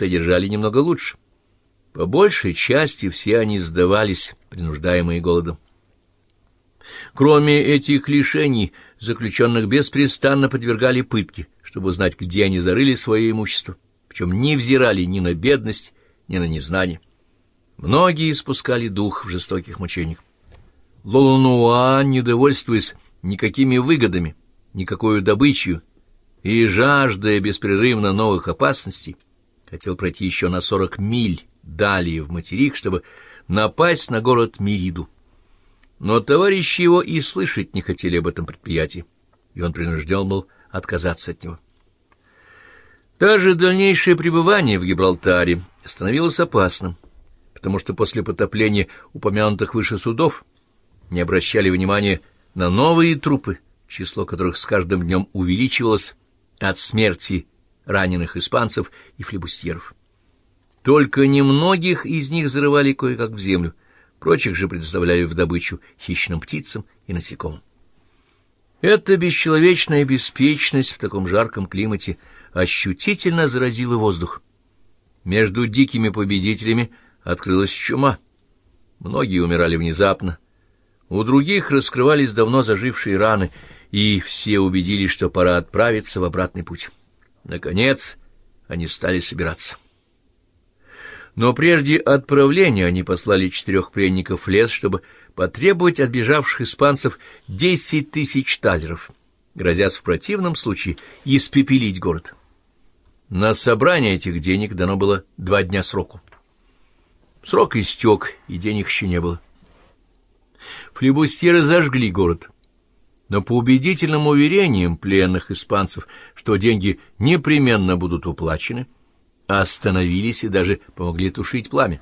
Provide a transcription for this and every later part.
содержали немного лучше. По большей части все они сдавались, принуждаемые голодом. Кроме этих лишений, заключенных беспрестанно подвергали пытке, чтобы узнать, где они зарыли свое имущество, причем не взирали ни на бедность, ни на незнание. Многие испускали дух в жестоких мучениях. Лолунуа, недовольствуясь никакими выгодами, никакой добычей и жаждая беспрерывно новых опасностей, хотел пройти еще на сорок миль далее в материк, чтобы напасть на город Мириду. Но товарищи его и слышать не хотели об этом предприятии, и он принужден был отказаться от него. Даже дальнейшее пребывание в Гибралтаре становилось опасным, потому что после потопления упомянутых выше судов не обращали внимания на новые трупы, число которых с каждым днем увеличивалось от смерти раненых испанцев и флебустьеров. Только немногих из них зарывали кое-как в землю, прочих же предоставляли в добычу хищным птицам и насекомым. Эта бесчеловечная беспечность в таком жарком климате ощутительно заразила воздух. Между дикими победителями открылась чума. Многие умирали внезапно. У других раскрывались давно зажившие раны, и все убедились, что пора отправиться в обратный путь. Наконец, они стали собираться. Но прежде отправления они послали четырех пленников в лес, чтобы потребовать от бежавших испанцев десять тысяч талеров, грозясь в противном случае испепелить город. На собрание этих денег дано было два дня сроку. Срок истек, и денег еще не было. Флебустьеры зажгли город, но по убедительным уверениям пленных испанцев, что деньги непременно будут уплачены, остановились и даже помогли тушить пламя.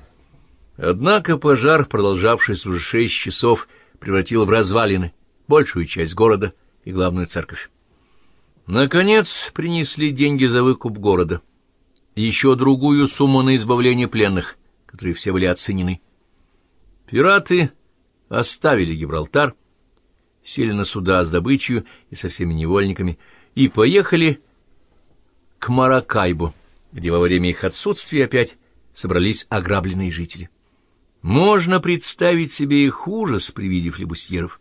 Однако пожар, продолжавшийся уже шесть часов, превратил в развалины большую часть города и главную церковь. Наконец принесли деньги за выкуп города и еще другую сумму на избавление пленных, которые все были оценены. Пираты оставили Гибралтар, сели на суда с добычей и со всеми невольниками и поехали к Маракайбу, где во время их отсутствия опять собрались ограбленные жители. Можно представить себе их ужас при виде флебустьеров.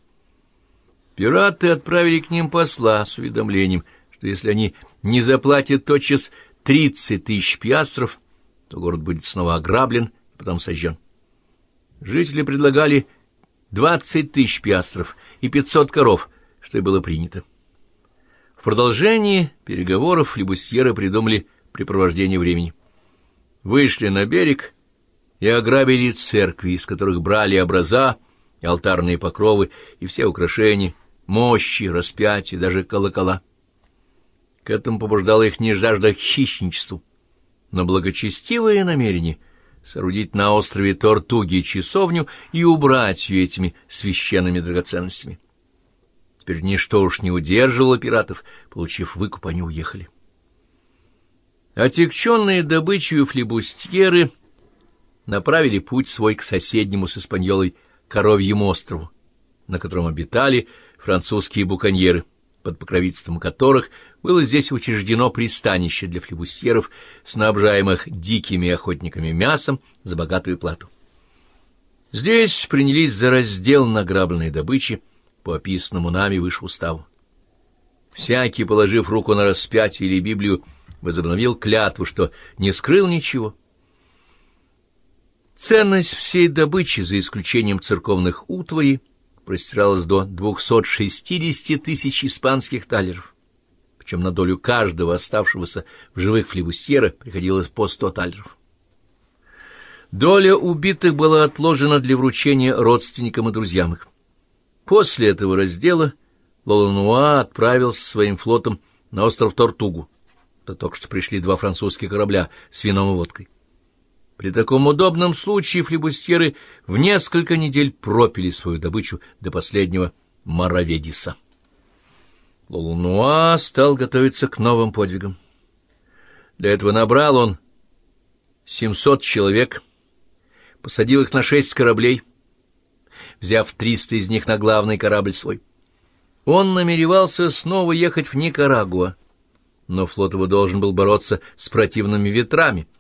Пираты отправили к ним посла с уведомлением, что если они не заплатят тотчас тридцать тысяч пиастров, то город будет снова ограблен и потом сожжен. Жители предлагали двадцать тысяч пиастров и пятьсот коров, что и было принято. В продолжении переговоров флебустьеры придумали препровождение времени. Вышли на берег и ограбили церкви, из которых брали образа, алтарные покровы и все украшения, мощи, распятия, даже колокола. К этому побуждало их не жажда к хищничеству, но благочестивое намерение соорудить на острове Тортуги часовню и убрать ее этими священными драгоценностями. Теперь ничто уж не удерживало пиратов, получив выкуп, они уехали. Отягченные добычей флебустьеры направили путь свой к соседнему с Испаньолой Коровьему острову, на котором обитали французские буконьеры, под покровительством которых было здесь учреждено пристанище для флебустьеров, снабжаемых дикими охотниками мясом за богатую плату. Здесь принялись за раздел награбленной добычи по описанному нами выше уставу. Всякий, положив руку на распятие или Библию, возобновил клятву, что не скрыл ничего. Ценность всей добычи, за исключением церковных утварей, простиралась до 260 тысяч испанских талеров, причем на долю каждого оставшегося в живых флебустьера приходилось по 100 талеров. Доля убитых была отложена для вручения родственникам и друзьям их. После этого раздела Лолануа отправился своим флотом на остров Тортугу, то только что пришли два французских корабля с вином и водкой. При таком удобном случае флебустьеры в несколько недель пропили свою добычу до последнего Мараведиса. Лолунуа стал готовиться к новым подвигам. Для этого набрал он 700 человек, посадил их на шесть кораблей, взяв 300 из них на главный корабль свой. Он намеревался снова ехать в Никарагуа, но флот его должен был бороться с противными ветрами —